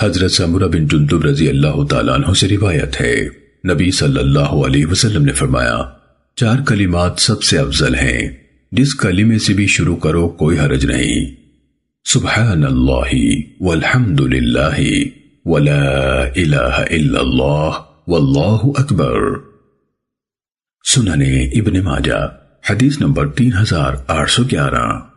حضرت سمرہ بن جندب رضی اللہ تعالیٰ عنہ سے روایت ہے۔ نبی صلی اللہ علیہ وسلم نے فرمایا، چار کلمات سب سے افضل ہیں، جس کلمے سے بھی شروع کرو کوئی حرج نہیں۔ سبحان اللہ والحمد للہ ولا الہ الا اللہ واللہ اکبر۔ سننے ابن ماجہ، حدیث نمبر تین ہزار آٹھ سو گیارہ۔